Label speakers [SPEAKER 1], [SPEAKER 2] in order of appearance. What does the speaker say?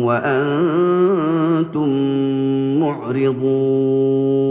[SPEAKER 1] وأنتم معرضون.